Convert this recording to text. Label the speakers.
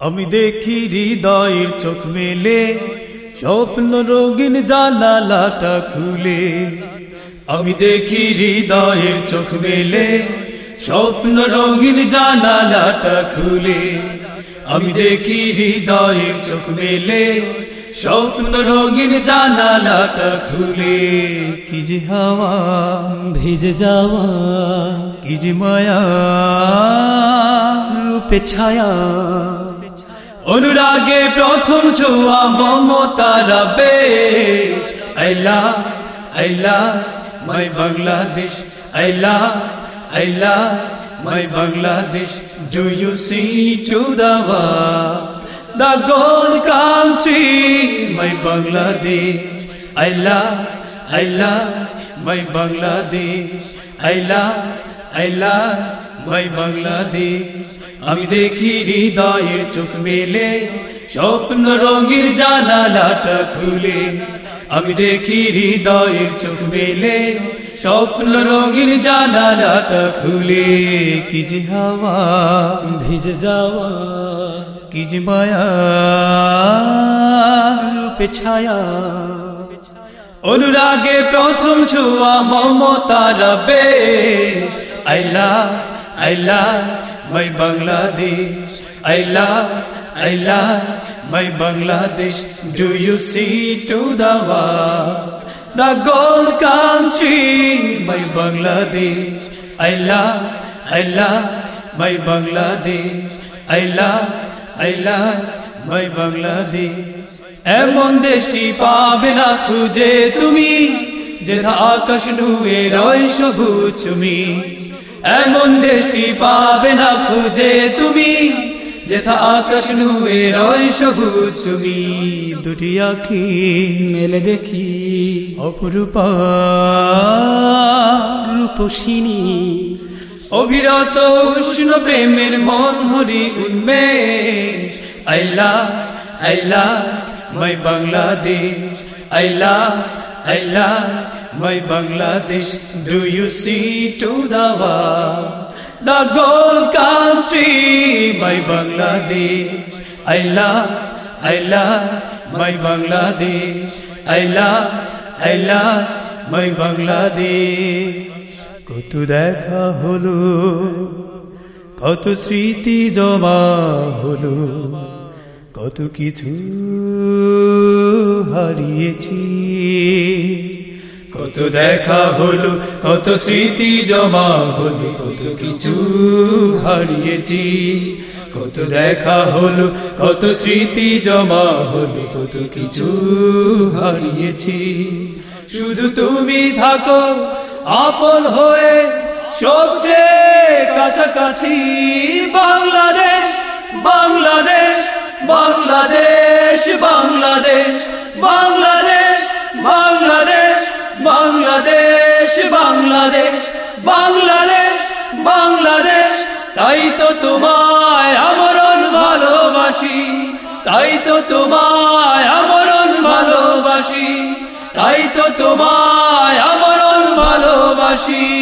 Speaker 1: আমি দেখি হৃদয়ের চোখ মেলে, স্বপ্ন রঙিন জানালাটা খুলে। আমি দেখি হৃদয়ের চোখ মেলে, স্বপ্ন রঙিন জানালাটা খুলে। আমি দেখি হৃদয়ের চোখ মেলে, স্বপ্ন রঙিন জানালাটা খুলে। কি যে হাওয়া,
Speaker 2: ভিজে যাওয়া,
Speaker 1: কি যে মায়া,
Speaker 2: রূপে ছায়া।
Speaker 1: অনুরাগে প্রথম ছোঁয়া মমতারা বেশ আইলা আইলা মাই বাংলাদেশ আইলা আইলা my Bangladesh do you see to the my Bangladesh I love I love my Bangladesh I love I love my Bangladesh আমি দেখি হৃদয়ের চোখ মেলে, স্বপ্ন রঙের জানালাটা খুলে। আমি দেখি হৃদয়ের চোখ মেলে, স্বপ্ন রঙের জানালাটা খুলে। কি যে হাওয়া,
Speaker 2: ভিজে যাওয়া,
Speaker 1: কি যে মায়া,
Speaker 2: রূপে ছায়া।
Speaker 1: অনুরাগে প্রথম ছোঁয়া মমতার বেশ আইলা আইলা মাই বাংলাদেশ আইলা আইলা my Bangladesh do you see to দাওয়া the world? The gold country my Bangladesh I love I love my Bangladesh I love I love my Bangladesh এমন দেশটি পাবে না খুঁজে তুমি যেথা আকাশ নুয়ে রয় সবুজ তুমি এমন দেশটি পাবে না খুঁজে তুমি। যেথা আকাশ নুয়ে রয় সবুজ তুমি। দুটি আখি
Speaker 2: মেলে দেখি
Speaker 1: অপরূপা
Speaker 2: রূপসিনী।
Speaker 1: অবিরত উষ্ণ প্রেমের মন হরি উন্মেষ। আইলা আইলা মাই বাংলাদেশ। আইলা আইলা my Bangladesh do you see to দাওয়া the gold country my Bangladesh I love I love my Bangladesh I love I love my Bangladesh কত দেখা হলো কত স্মৃতি জমা হলো কত কিছু হারিয়েছি কত দেখা হলো, কত স্মৃতি জমা হলো, কত কিছু হারিয়েছি। কত দেখা হলো, কত স্মৃতি জমা হলো, কত কিছু হারিয়েছি। শুধু তুমি থাকো, আপন হয়ে সবচেয়ে কাছাকাছি। বাংলাদেশ বাংলাদেশ বাংলাদেশ। তাই তো তোমায় আমরণ ভালোবাসি তাই তো তোমায় আমরণ ভালোবাসি তাই তো তোমায় আমরণ ভালোবাসি।